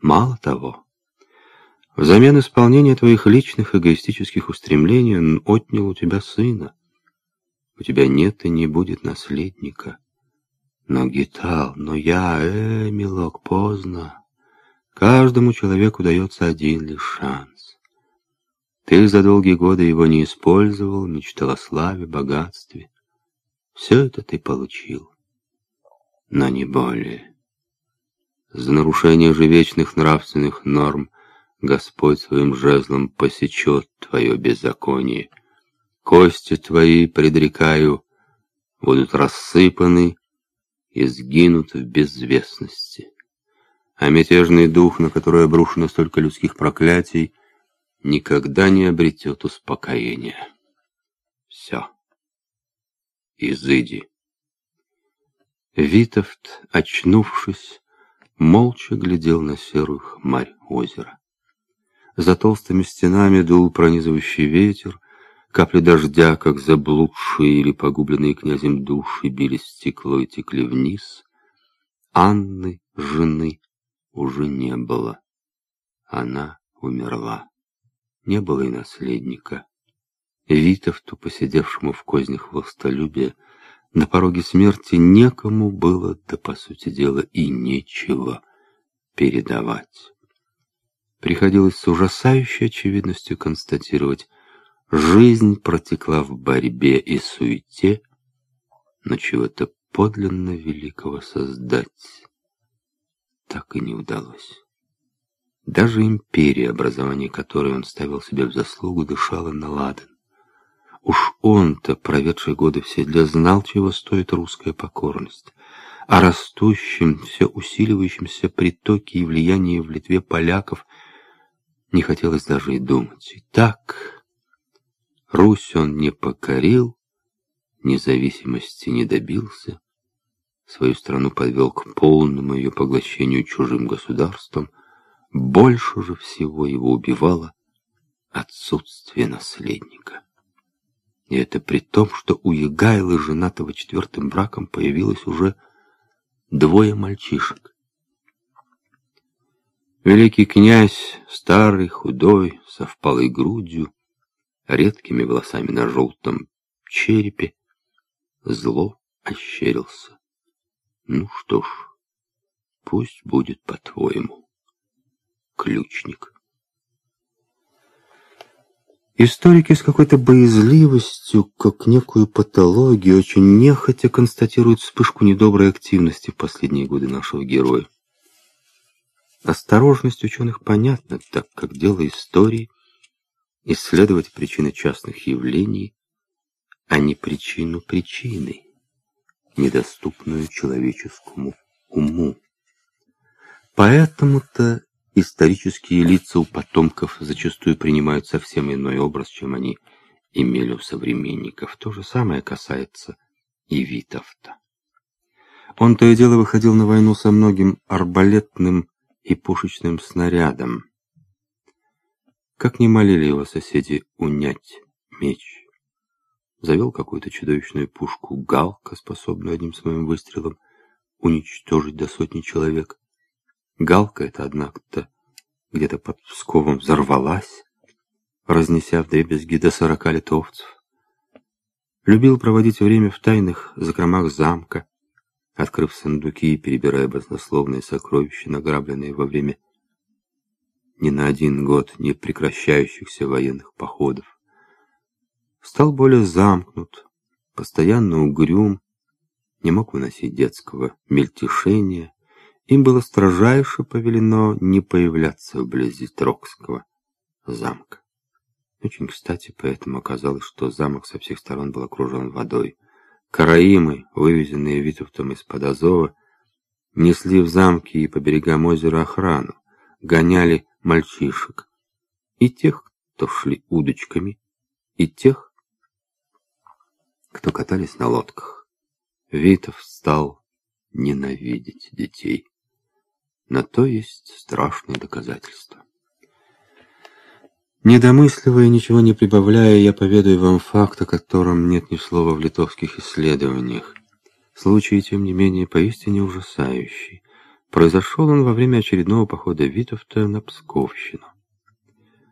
Мало того, взамен исполнения твоих личных эгоистических устремлений он отнял у тебя сына. У тебя нет и не будет наследника. Но, Гитал, но я, э, милок, поздно. Каждому человеку дается один лишь шанс. Ты за долгие годы его не использовал, мечтал о славе, богатстве. Все это ты получил, но не более. За нарушение же вечных нравственных норм Господь своим жезлом посечет твое беззаконие. Кости твои, предрекаю, будут рассыпаны и сгинут в безвестности. А мятежный дух, на который обрушено столько людских проклятий, никогда не обретет успокоения. Все. Изыди. Витовт, очнувшись, молча глядел на серую хмарь озера. За толстыми стенами дул пронизывающий ветер, капли дождя, как заблудшие или погубленные князем души, били стекло и текли вниз. Анны, жены, уже не было. Она умерла. Не было и наследника. Витовту, посидевшему в кознях властолюбия, на пороге смерти некому было, да по сути дела и нечего передавать. Приходилось с ужасающей очевидностью констатировать, жизнь протекла в борьбе и суете, но чего-то подлинно великого создать так и не удалось. Даже империя, образование которой он ставил себе в заслугу, дышала на ладан. Уж он-то, проведший годы в седле, знал, чего стоит русская покорность. О растущем, все усиливающемся притоке и влиянии в Литве поляков не хотелось даже и думать. И так Русь он не покорил, независимости не добился, свою страну подвел к полному ее поглощению чужим государством, больше же всего его убивало отсутствие наследника. И это при том, что у Егайлы, женатого четвертым браком, появилось уже двое мальчишек. Великий князь, старый, худой, со впалой грудью, редкими волосами на желтом черепе, зло ощерился. Ну что ж, пусть будет по-твоему, ключник. Историки с какой-то боязливостью, как некую патологию, очень нехотя констатируют вспышку недоброй активности в последние годы нашего героя. Осторожность ученых понятна, так как дело истории — исследовать причины частных явлений, а не причину причины, недоступную человеческому уму. Поэтому-то исторические лица у потомков зачастую принимают совсем иной образ, чем они имели у современников. То же самое касается и Витовта. Он то и дело выходил на войну со многим арбалетным и пушечным снарядом. Как не молили его соседи унять меч. Завел какую-то чудовищную пушку Галка, способную одним своим выстрелом уничтожить до сотни человек. Галка эта, однако-то, где-то под Псковом взорвалась, разнеся вдребезги до сорока литовцев. Любил проводить время в тайных закромах замка, открыв сундуки и перебирая баснословные сокровища, награбленные во время не на один год не прекращающихся военных походов. Стал более замкнут, постоянно угрюм, не мог выносить детского мельтешения, им было строжайше повелено не появляться вблизи Трокского замка. Очень кстати, поэтому оказалось, что замок со всех сторон был окружен водой. Караимы, вывезенные Витовтом из-под Азова, несли в замки и по берегам озера охрану, гоняли мальчишек, и тех, кто шли удочками, и тех, кто катались на лодках. Витов стал ненавидеть детей. На то есть страшные доказательства. Недомысливая, ничего не прибавляя, я поведаю вам факт, о котором нет ни слова в литовских исследованиях. Случай, тем не менее, поистине ужасающий. Произошел он во время очередного похода Витовта на Псковщину.